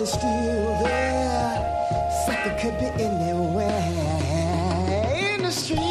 heart is still there. Something could be anywhere in the street.